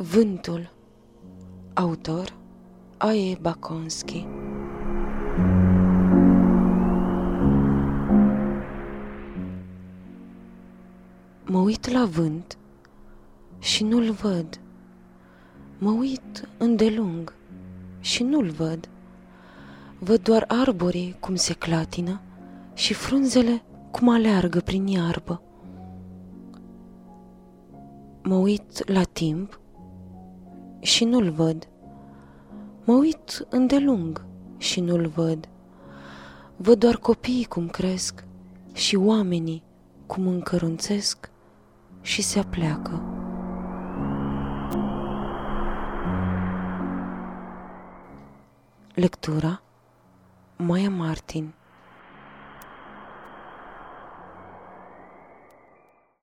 Vântul Autor Aie Bakonski Mă uit la vânt și nu-l văd. Mă uit îndelung și nu-l văd. Văd doar arborii cum se clatină și frunzele cum aleargă prin iarbă. Mă uit la timp și nu-l văd. Mă uit îndelung și nu-l văd. Văd doar copiii cum cresc și oamenii cum încărunțesc și se apleacă. Lectura Maya Martin